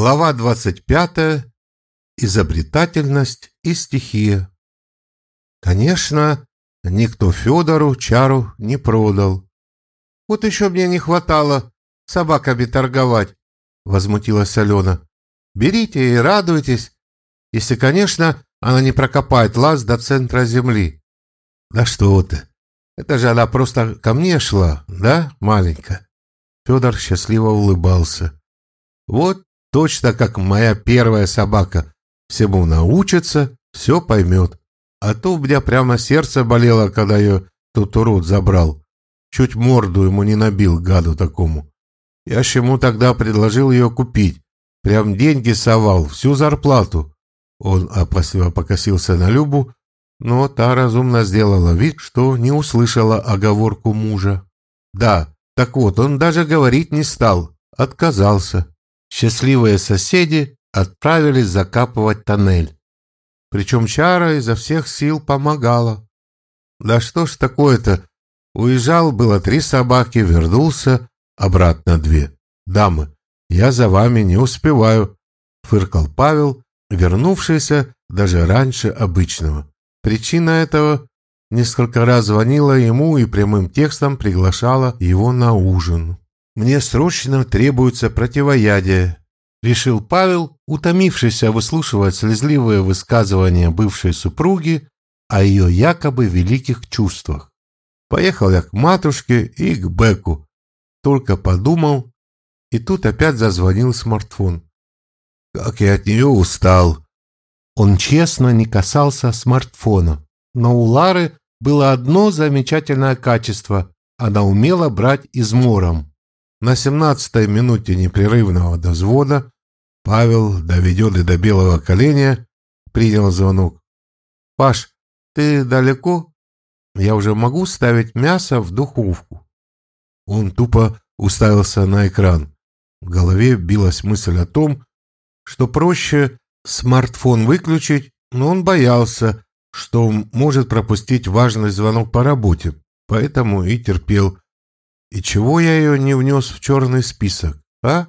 Глава 25. Изобретательность и стихия. Конечно, никто Федору чару не продал. Вот еще мне не хватало собаками торговать, возмутилась Алена. Берите и радуйтесь, если, конечно, она не прокопает лаз до центра земли. Да что ты, это же она просто ко мне шла, да, маленькая? Федор счастливо улыбался. Вот точно как моя первая собака. Всему научится, все поймет. А то у меня прямо сердце болело, когда ее тут урод забрал. Чуть морду ему не набил, гаду такому. Я ж ему тогда предложил ее купить. Прям деньги совал, всю зарплату. Он опасливо покосился на Любу, но та разумно сделала вид, что не услышала оговорку мужа. Да, так вот, он даже говорить не стал, отказался. Счастливые соседи отправились закапывать тоннель. Причем Чара изо всех сил помогала. Да что ж такое-то? Уезжал, было три собаки, вернулся, обратно две. Дамы, я за вами не успеваю, фыркал Павел, вернувшийся даже раньше обычного. Причина этого несколько раз звонила ему и прямым текстом приглашала его на ужин. Мне срочно требуется противоядие, решил Павел, утомившийся выслушивать слезливые высказывания бывшей супруги о ее якобы великих чувствах. Поехал я к матушке и к Беку. Только подумал, и тут опять зазвонил смартфон. Как я от нее устал. Он честно не касался смартфона, но у Лары было одно замечательное качество – она умела брать измором. На семнадцатой минуте непрерывного дозвода Павел, доведенный до белого коленя, принял звонок. «Паш, ты далеко? Я уже могу ставить мясо в духовку». Он тупо уставился на экран. В голове билась мысль о том, что проще смартфон выключить, но он боялся, что может пропустить важный звонок по работе, поэтому и терпел, и чего я ее не внес в черный список, а?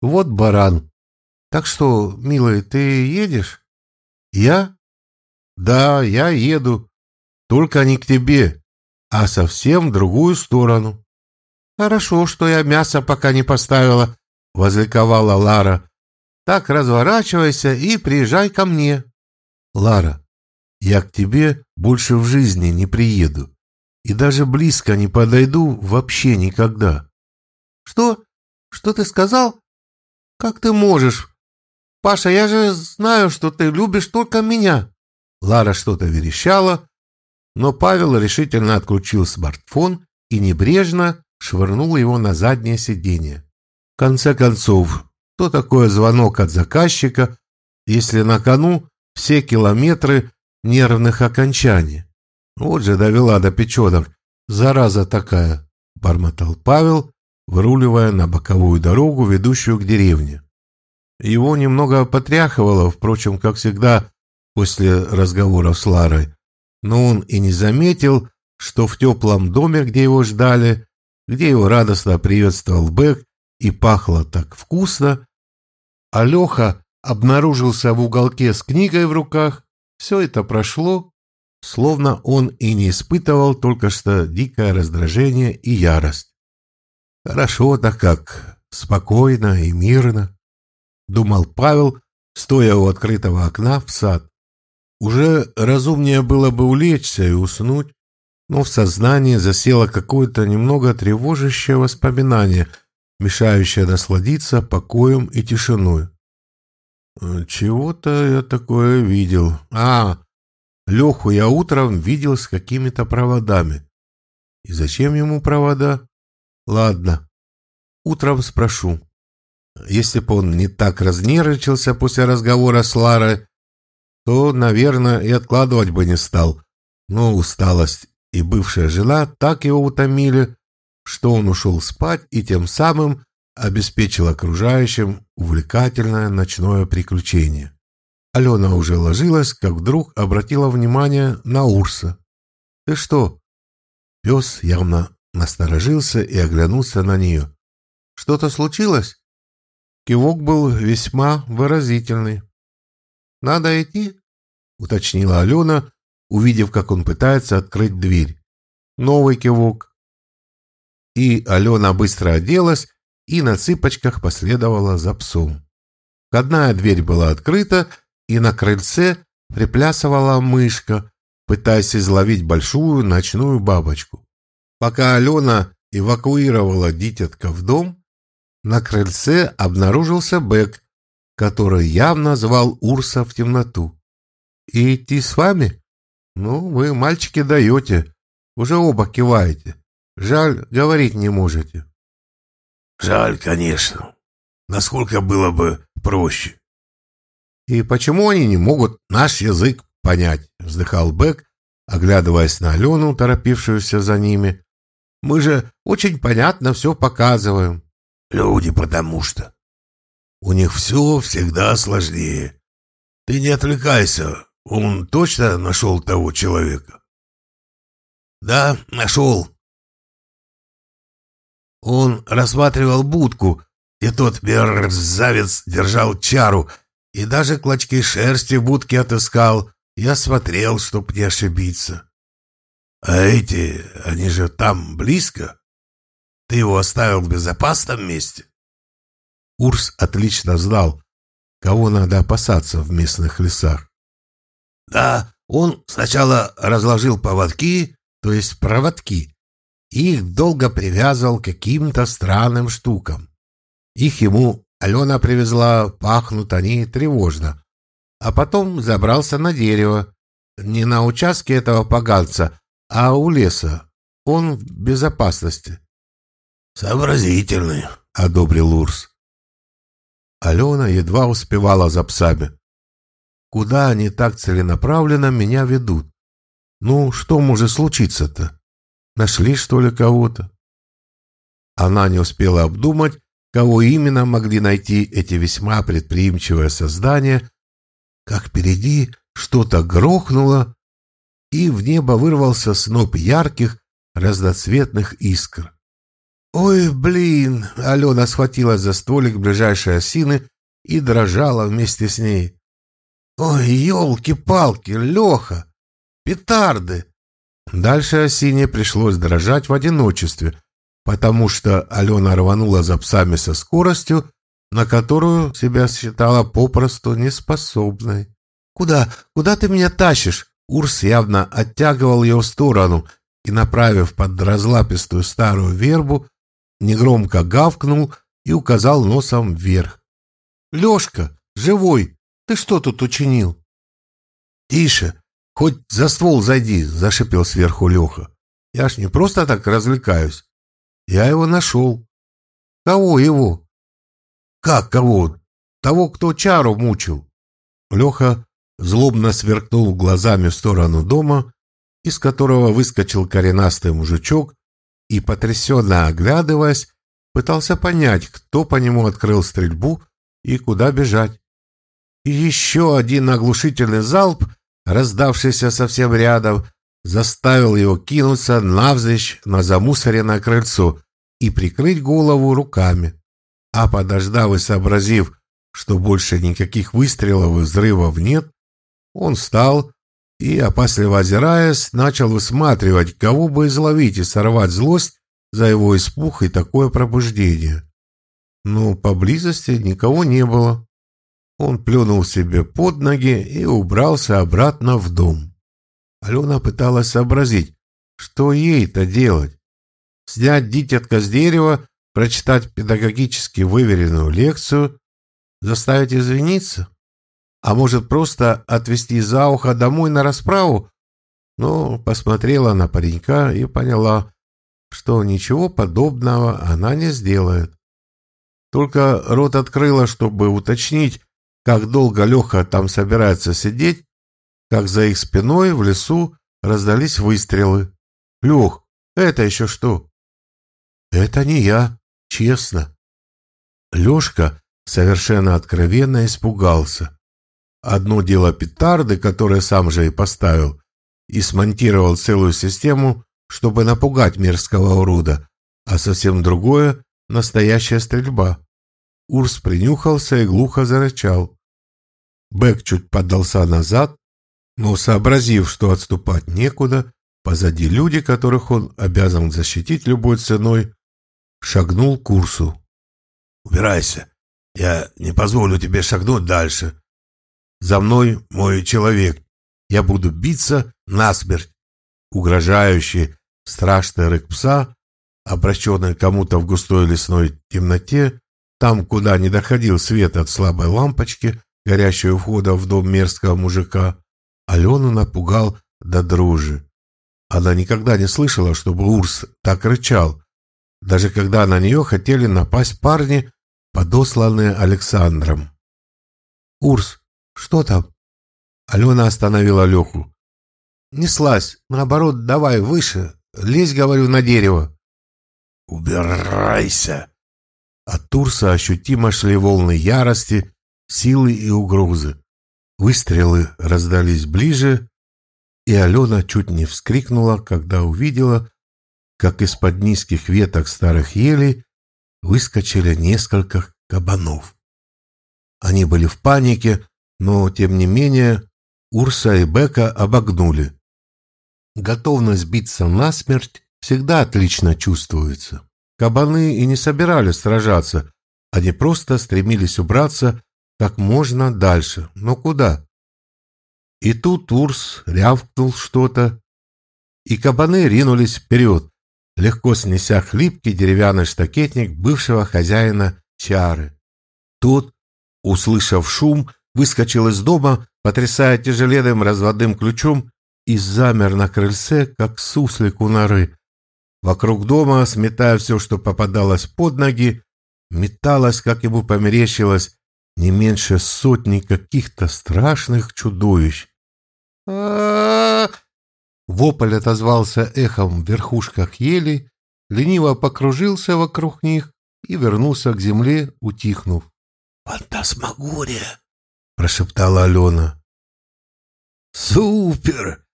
Вот баран. Так что, милый, ты едешь? Я? Да, я еду. Только не к тебе, а совсем в другую сторону. Хорошо, что я мясо пока не поставила, возликовала Лара. Так разворачивайся и приезжай ко мне. Лара, я к тебе больше в жизни не приеду и даже близко не подойду вообще никогда. Что? Что ты сказал? Как ты можешь? Паша, я же знаю, что ты любишь только меня. Лара что-то верещала, но Павел решительно отключил смартфон и небрежно швырнул его на заднее сиденье. В конце концов, что такое звонок от заказчика, если на кону все километры нервных окончаний? Вот же довела до печенок. Зараза такая, бормотал Павел, выруливая на боковую дорогу, ведущую к деревне. Его немного потряхивало, впрочем, как всегда, после разговоров с Ларой, но он и не заметил, что в теплом доме, где его ждали, где его радостно приветствовал Бэк и пахло так вкусно, а Леха обнаружился в уголке с книгой в руках, все это прошло, словно он и не испытывал только что дикое раздражение и ярость. «Хорошо-то как, спокойно и мирно», — думал Павел, стоя у открытого окна в сад. Уже разумнее было бы улечься и уснуть, но в сознании засело какое-то немного тревожащее воспоминание, мешающее насладиться покоем и тишиной. «Чего-то я такое видел. А, Леху я утром видел с какими-то проводами. И зачем ему провода? Ладно, утром спрошу. Если бы он не так разнервничался после разговора с Ларой, то, наверное, и откладывать бы не стал. Но усталость и бывшая жена так его утомили, что он ушел спать и тем самым обеспечил окружающим увлекательное ночное приключение. Алена уже ложилась, как вдруг обратила внимание на Урса. «Ты что?» Пес явно насторожился и оглянулся на нее. «Что-то случилось?» Кивок был весьма выразительный. «Надо идти?» — уточнила Алена, увидев, как он пытается открыть дверь. Новый кивок. И Алена быстро оделась и на цыпочках последовала за псом. Входная дверь была открыта, и на крыльце приплясывала мышка, пытаясь изловить большую ночную бабочку. Пока Алена эвакуировала дитятка в дом, на крыльце обнаружился Бэк, который явно звал Урса в темноту. «И идти с вами? Ну, вы, мальчики, даете. Уже оба киваете. Жаль, говорить не можете». «Жаль, конечно. Насколько было бы проще». «И почему они не могут наш язык понять?» — вздыхал Бэк, оглядываясь на Алену, торопившуюся за ними. «Мы же очень понятно все показываем». «Люди, потому что. У них все всегда сложнее. Ты не отвлекайся. Он точно нашел того человека?» «Да, нашел. Он рассматривал будку, и тот мерзавец держал чару, и даже клочки шерсти в будке отыскал. Я смотрел, чтоб не ошибиться. А эти, они же там близко. Ты его оставил в безопасном месте? Урс отлично знал, кого надо опасаться в местных лесах. Да, он сначала разложил поводки, то есть проводки, и их долго привязывал к каким-то странным штукам. Их ему Алена привезла, пахнут они тревожно. А потом забрался на дерево. Не на участке этого поганца, а у леса. Он в безопасности. «Сообразительный», — одобрил Урс. Алена едва успевала за псами. Куда они так целенаправленно меня ведут? Ну, что может случиться-то? Нашли, что ли, кого-то? Она не успела обдумать, кого именно могли найти эти весьма предприимчивые создания, как впереди что-то грохнуло, и в небо вырвался сноп ярких, разноцветных искр. «Ой, блин!» — Алена схватилась за столик ближайшей осины и дрожала вместе с ней. «Ой, елки-палки, Леха! Петарды!» Дальше осине пришлось дрожать в одиночестве, потому что Алена рванула за псами со скоростью, на которую себя считала попросту неспособной. «Куда? Куда ты меня тащишь?» Урс явно оттягивал ее в сторону и, направив под разлапистую старую вербу, негромко гавкнул и указал носом вверх. «Лешка, живой, ты что тут учинил?» «Тише, хоть за ствол зайди», — зашипел сверху Леха. «Я ж не просто так развлекаюсь. Я его нашел. Кого его? Как кого? Того, кто чару мучил. Леха злобно сверкнул глазами в сторону дома, из которого выскочил коренастый мужичок и, потрясенно оглядываясь, пытался понять, кто по нему открыл стрельбу и куда бежать. И еще один оглушительный залп, раздавшийся совсем рядом, заставил его кинуться навзничь на замусоренное крыльцо и прикрыть голову руками. А подождав и сообразив, что больше никаких выстрелов и взрывов нет, он встал и, опасливо озираясь, начал высматривать, кого бы изловить и сорвать злость за его испуг и такое пробуждение. Но поблизости никого не было. Он плюнул себе под ноги и убрался обратно в дом. Алена пыталась сообразить, что ей-то делать. Снять дитятка с дерева, прочитать педагогически выверенную лекцию, заставить извиниться? А может, просто отвезти за ухо домой на расправу? Но посмотрела на паренька и поняла, что ничего подобного она не сделает. Только рот открыла, чтобы уточнить, как долго Леха там собирается сидеть, как за их спиной в лесу раздались выстрелы. «Лех, это еще что?» «Это не я, честно». Лешка совершенно откровенно испугался. Одно дело петарды, которые сам же и поставил, и смонтировал целую систему, чтобы напугать мерзкого уруда, а совсем другое — настоящая стрельба. Урс принюхался и глухо зарычал. Бэк чуть поддался назад, но, сообразив, что отступать некуда, позади люди, которых он обязан защитить любой ценой, шагнул к Урсу. «Убирайся, я не позволю тебе шагнуть дальше. За мной мой человек, я буду биться насмерть». Угрожающий, страшный рык пса, обращенный кому-то в густой лесной темноте, там, куда не доходил свет от слабой лампочки, горящей у входа в дом мерзкого мужика, Алену напугал до дружи. Она никогда не слышала, чтобы Урс так рычал, даже когда на нее хотели напасть парни, подосланные Александром. «Урс, что там?» Алена остановила Леху. «Не слазь, наоборот, давай выше, лезь, говорю, на дерево». «Убирайся!» От Урса ощутимо шли волны ярости, силы и угрозы. Выстрелы раздались ближе, и Алена чуть не вскрикнула, когда увидела, как из-под низких веток старых елей выскочили несколько кабанов. Они были в панике, но, тем не менее, Урса и Бека обогнули. Готовность биться насмерть всегда отлично чувствуется. Кабаны и не собирались сражаться, они просто стремились убраться как можно дальше. Но куда? И тут Урс рявкнул что-то, и кабаны ринулись вперед, легко снеся хлипкий деревянный штакетник бывшего хозяина чары. Тот, услышав шум, выскочил из дома, потрясая тяжеленным разводным ключом, и замер на крыльце, как суслик у норы. Вокруг дома, сметая все, что попадалось под ноги, металось, как ему померещилось, не меньше сотни каких-то страшных чудовищ. а Вопль отозвался эхом в верхушках ели, лениво покружился вокруг них и вернулся к земле, утихнув. «Фантасмагория!» — прошептала Алена. «Супер!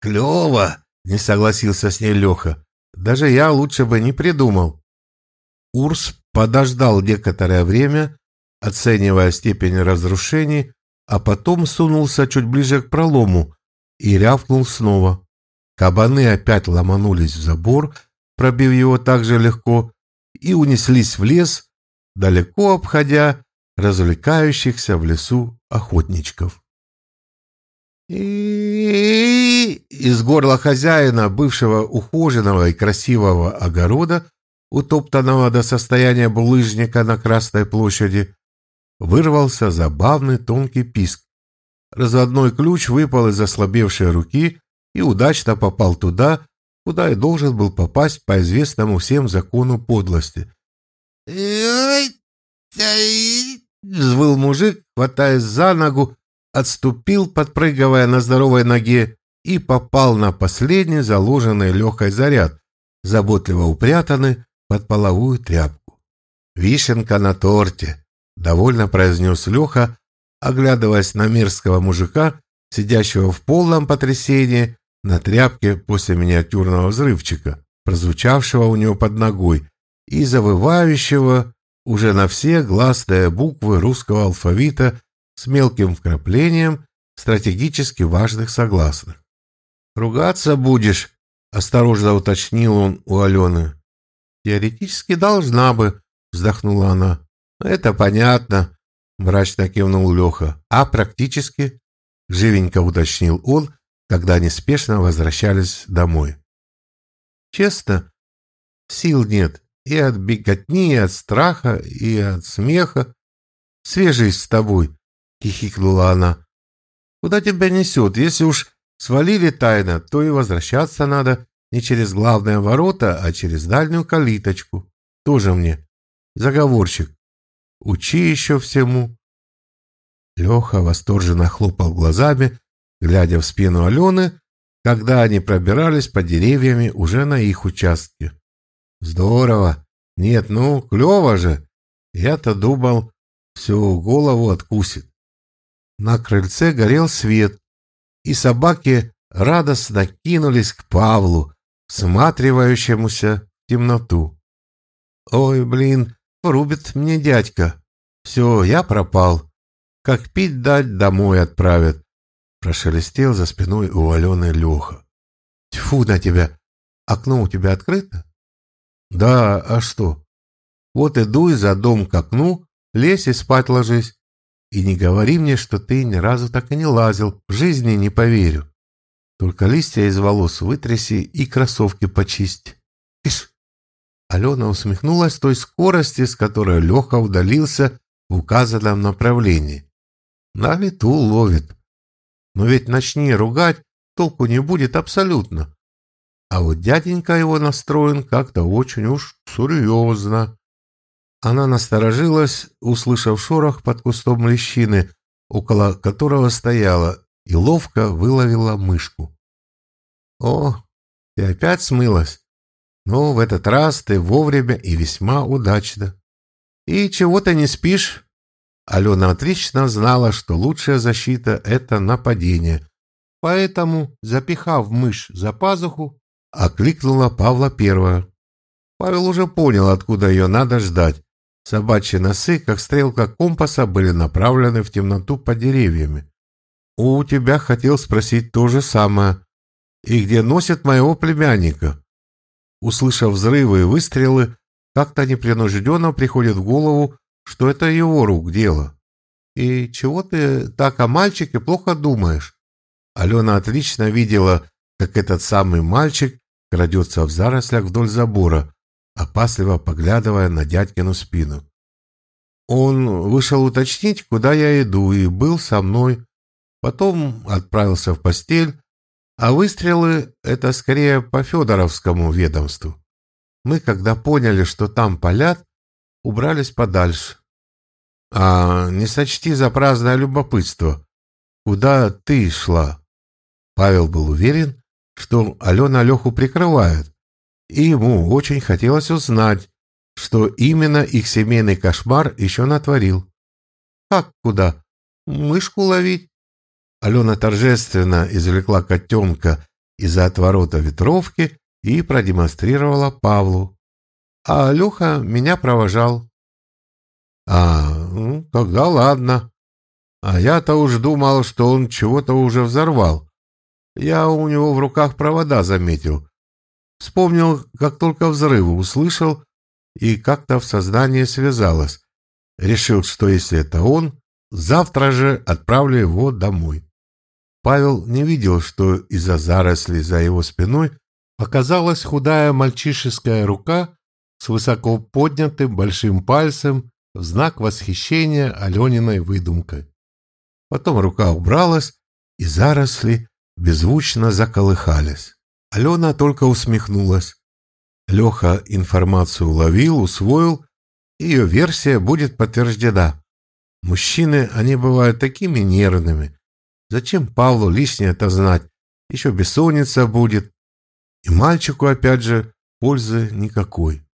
Клево!» — не согласился с ней Леха. «Даже я лучше бы не придумал». Урс подождал некоторое время, оценивая степень разрушений, а потом сунулся чуть ближе к пролому и рявкнул снова. Кабаны опять ломанулись в забор, пробив его так же легко, и унеслись в лес, далеко обходя развлекающихся в лесу охотничков. И из горла хозяина, бывшего ухоженного и красивого огорода, утоптанного до состояния булыжника на Красной площади, вырвался забавный тонкий писк. Разводной ключ выпал из ослабевшей руки и удачно попал туда, куда и должен был попасть по известному всем закону подлости. Взвыл мужик, хватаясь за ногу, отступил, подпрыгивая на здоровой ноге, и попал на последний заложенный легкой заряд, заботливо упрятанный под половую тряпку. «Вишенка на торте!» — довольно произнес Леха, оглядываясь на мерзкого мужика, сидящего в полном потрясении на тряпке после миниатюрного взрывчика, прозвучавшего у него под ногой, и завывающего уже на все гласные буквы русского алфавита с мелким вкраплением стратегически важных согласных. «Ругаться будешь?» — осторожно уточнил он у Алены. «Теоретически должна бы», — вздохнула она. «Это понятно», — мрачно кивнул Леха. «А практически?» — живенько уточнил он, когда они спешно возвращались домой. «Честно, сил нет и от беготни, и от страха, и от смеха. Свежись с тобой», — хихикнула она. «Куда тебя несет? Если уж свалили тайно, то и возвращаться надо не через главные ворота, а через дальнюю калиточку. Тоже мне заговорщик. Учи еще всему. Леха восторженно хлопал глазами, глядя в спину Алены, когда они пробирались по деревьями уже на их участке. Здорово. Нет, ну, клево же. Я-то думал, всю голову откусит. На крыльце горел свет, и собаки радостно кинулись к Павлу, всматривающемуся в темноту. «Ой, блин, рубит мне дядька!» Все, я пропал. Как пить дать, домой отправят. Прошелестел за спиной у Алены Леха. Тьфу на тебя! Окно у тебя открыто? Да, а что? Вот иду и за дом к окну, лезь и спать ложись. И не говори мне, что ты ни разу так и не лазил, в жизни не поверю. Только листья из волос вытряси и кроссовки почисть. Ишь! Алена усмехнулась той скорости, с которой Леха удалился в указанном направлении. На лету ловит. Но ведь начни ругать, толку не будет абсолютно. А вот дяденька его настроен как-то очень уж серьезно. Она насторожилась, услышав шорох под кустом лещины, около которого стояла, и ловко выловила мышку. «О, ты опять смылась? Ну, в этот раз ты вовремя и весьма удачно. И чего ты не спишь?» Алена отлично знала, что лучшая защита — это нападение. Поэтому, запихав мышь за пазуху, окликнула Павла первая. Павел уже понял, откуда ее надо ждать. Собачьи носы, как стрелка компаса, были направлены в темноту под деревьями. «У тебя хотел спросить то же самое. И где носят моего племянника?» Услышав взрывы и выстрелы, как-то непринужденно приходит в голову, что это его рук дело. «И чего ты так о мальчике плохо думаешь?» Алена отлично видела, как этот самый мальчик крадется в зарослях вдоль забора, опасливо поглядывая на дядькину спину. Он вышел уточнить, куда я иду, и был со мной. Потом отправился в постель, а выстрелы — это скорее по Федоровскому ведомству. Мы, когда поняли, что там палят, убрались подальше. А не сочти за праздное любопытство. Куда ты шла? Павел был уверен, что Алена Леху прикрывает, и ему очень хотелось узнать, что именно их семейный кошмар еще натворил. «Как куда? Мышку ловить?» Алена торжественно извлекла котенка из-за отворота ветровки и продемонстрировала Павлу. А Леха меня провожал. «А, ну, тогда ладно. А я-то уж думал, что он чего-то уже взорвал. Я у него в руках провода заметил. Вспомнил, как только взрывы услышал, и как-то в сознании связалось. Решил, что если это он, завтра же отправлю его домой. Павел не видел, что из-за зарослей за его спиной оказалась худая мальчишеская рука с высоко поднятым большим пальцем в знак восхищения Алениной выдумкой. Потом рука убралась, и заросли беззвучно заколыхались. Алена только усмехнулась. Леха информацию уловил, усвоил, ее версия будет подтверждена. Мужчины, они бывают такими нервными. Зачем Павлу лишнее это знать? Еще бессонница будет. И мальчику, опять же, пользы никакой.